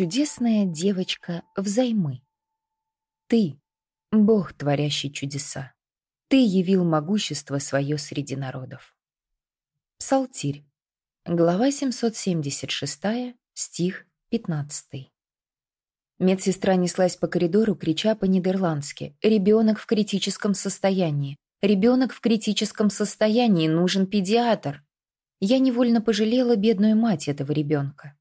Чудесная девочка взаймы. Ты, Бог, творящий чудеса. Ты явил могущество свое среди народов. Псалтирь. Глава 776, стих 15. Медсестра неслась по коридору, крича по-нидерландски. «Ребенок в критическом состоянии! Ребенок в критическом состоянии! Нужен педиатр!» Я невольно пожалела бедную мать этого ребенка.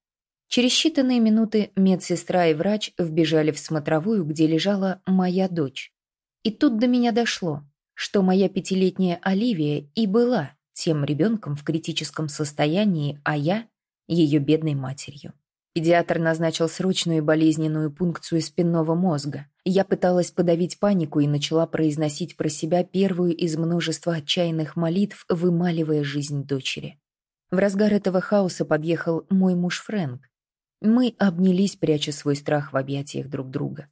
Через считанные минуты медсестра и врач вбежали в смотровую, где лежала моя дочь. И тут до меня дошло, что моя пятилетняя Оливия и была тем ребенком в критическом состоянии, а я – ее бедной матерью. Педиатр назначил срочную болезненную пункцию спинного мозга. Я пыталась подавить панику и начала произносить про себя первую из множества отчаянных молитв, вымаливая жизнь дочери. В разгар этого хаоса подъехал мой муж Фрэнк, мы обнялись, пряча свой страх в объятиях друг друга.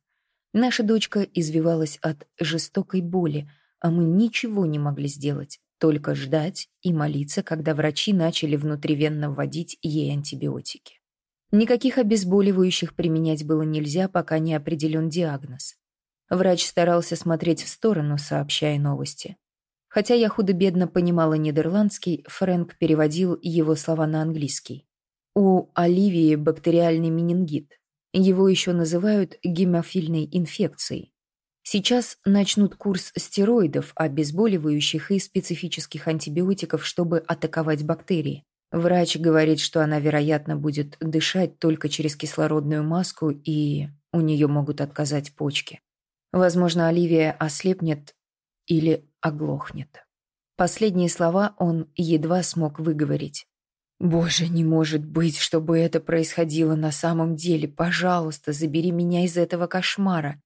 Наша дочка извивалась от жестокой боли, а мы ничего не могли сделать, только ждать и молиться, когда врачи начали внутривенно вводить ей антибиотики. Никаких обезболивающих применять было нельзя, пока не определен диагноз. Врач старался смотреть в сторону, сообщая новости. Хотя я худо-бедно понимала нидерландский, Фрэнк переводил его слова на английский. У Оливии бактериальный менингит. Его еще называют гемофильной инфекцией. Сейчас начнут курс стероидов, обезболивающих и специфических антибиотиков, чтобы атаковать бактерии. Врач говорит, что она, вероятно, будет дышать только через кислородную маску, и у нее могут отказать почки. Возможно, Оливия ослепнет или оглохнет. Последние слова он едва смог выговорить. Боже, не может быть, чтобы это происходило на самом деле. Пожалуйста, забери меня из этого кошмара.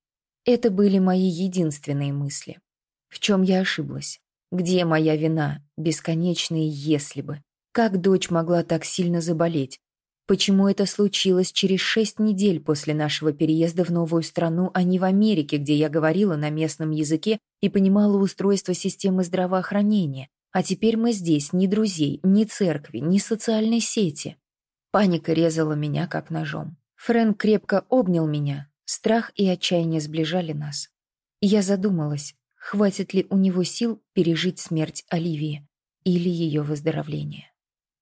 Это были мои единственные мысли. В чем я ошиблась? Где моя вина? Бесконечные «если бы». Как дочь могла так сильно заболеть? Почему это случилось через шесть недель после нашего переезда в новую страну, а не в Америке, где я говорила на местном языке и понимала устройство системы здравоохранения? А теперь мы здесь, ни друзей, ни церкви, ни социальной сети. Паника резала меня, как ножом. Фрэнк крепко обнял меня. Страх и отчаяние сближали нас. Я задумалась, хватит ли у него сил пережить смерть Оливии или ее выздоровление.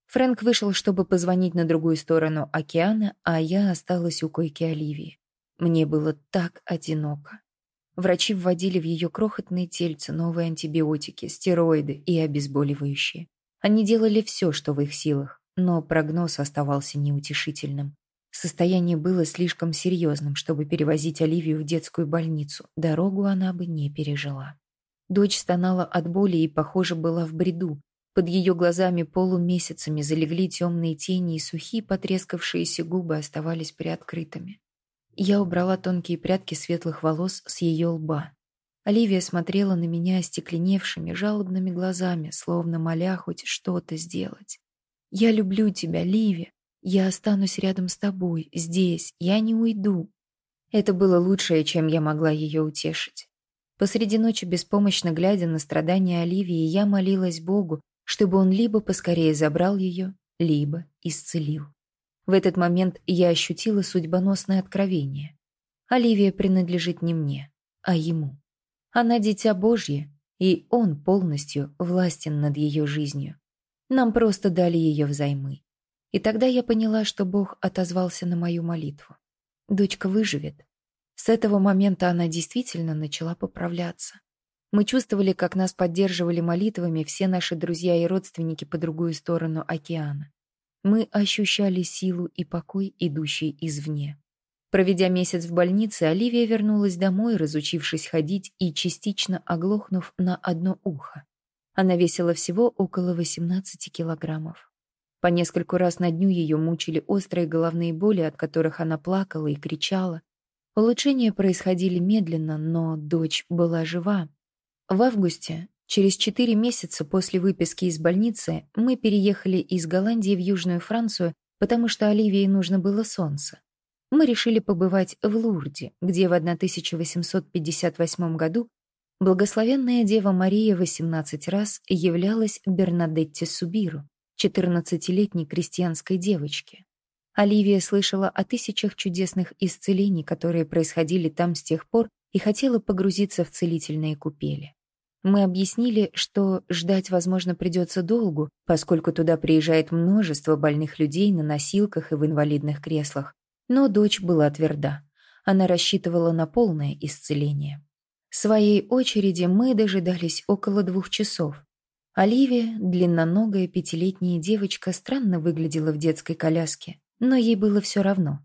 Фрэнк вышел, чтобы позвонить на другую сторону океана, а я осталась у койки Оливии. Мне было так одиноко. Врачи вводили в ее крохотные тельце новые антибиотики, стероиды и обезболивающие. Они делали все, что в их силах, но прогноз оставался неутешительным. Состояние было слишком серьезным, чтобы перевозить Оливию в детскую больницу. Дорогу она бы не пережила. Дочь стонала от боли и, похоже, была в бреду. Под ее глазами полумесяцами залегли темные тени, и сухие потрескавшиеся губы оставались приоткрытыми. Я убрала тонкие прядки светлых волос с ее лба. Оливия смотрела на меня остекленевшими, жалобными глазами, словно моля хоть что-то сделать. «Я люблю тебя, Ливи. Я останусь рядом с тобой, здесь. Я не уйду». Это было лучшее, чем я могла ее утешить. Посреди ночи, беспомощно глядя на страдания Оливии, я молилась Богу, чтобы он либо поскорее забрал ее, либо исцелил. В этот момент я ощутила судьбоносное откровение. Оливия принадлежит не мне, а ему. Она дитя Божье, и он полностью властен над ее жизнью. Нам просто дали ее взаймы. И тогда я поняла, что Бог отозвался на мою молитву. Дочка выживет. С этого момента она действительно начала поправляться. Мы чувствовали, как нас поддерживали молитвами все наши друзья и родственники по другую сторону океана. Мы ощущали силу и покой, идущий извне. Проведя месяц в больнице, Оливия вернулась домой, разучившись ходить и частично оглохнув на одно ухо. Она весила всего около 18 килограммов. По нескольку раз на дню ее мучили острые головные боли, от которых она плакала и кричала. Улучшения происходили медленно, но дочь была жива. В августе Через четыре месяца после выписки из больницы мы переехали из Голландии в Южную Францию, потому что Оливии нужно было солнце. Мы решили побывать в Лурде, где в 1858 году благословенная Дева Мария 18 раз являлась Бернадетте Субиру, 14-летней крестьянской девочке. Оливия слышала о тысячах чудесных исцелений, которые происходили там с тех пор, и хотела погрузиться в целительные купели. Мы объяснили, что ждать, возможно, придется долгу, поскольку туда приезжает множество больных людей на носилках и в инвалидных креслах. Но дочь была тверда. Она рассчитывала на полное исцеление. Своей очереди мы дожидались около двух часов. Оливия, длинноногая пятилетняя девочка, странно выглядела в детской коляске, но ей было все равно.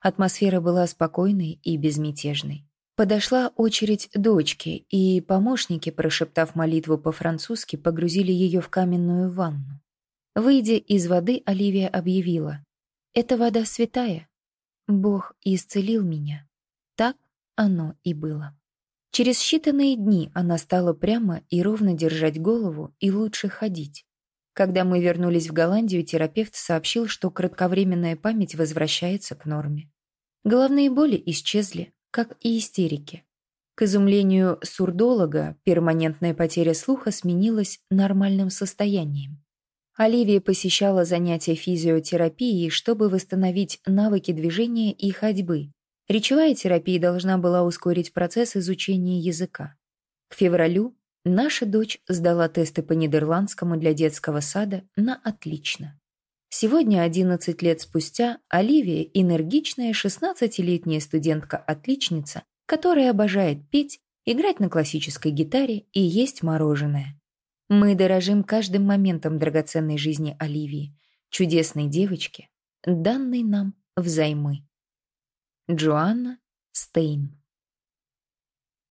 Атмосфера была спокойной и безмятежной. Подошла очередь дочки, и помощники, прошептав молитву по-французски, погрузили ее в каменную ванну. Выйдя из воды, Оливия объявила. «Это вода святая. Бог исцелил меня». Так оно и было. Через считанные дни она стала прямо и ровно держать голову и лучше ходить. Когда мы вернулись в Голландию, терапевт сообщил, что кратковременная память возвращается к норме. Головные боли исчезли, как и истерики. К изумлению сурдолога, перманентная потеря слуха сменилась нормальным состоянием. Оливия посещала занятия физиотерапии, чтобы восстановить навыки движения и ходьбы, Речевая терапия должна была ускорить процесс изучения языка. К февралю наша дочь сдала тесты по нидерландскому для детского сада на отлично. Сегодня, 11 лет спустя, Оливия – энергичная 16-летняя студентка-отличница, которая обожает петь, играть на классической гитаре и есть мороженое. Мы дорожим каждым моментом драгоценной жизни Оливии, чудесной девочки, данной нам взаймы. Джоанна Стейн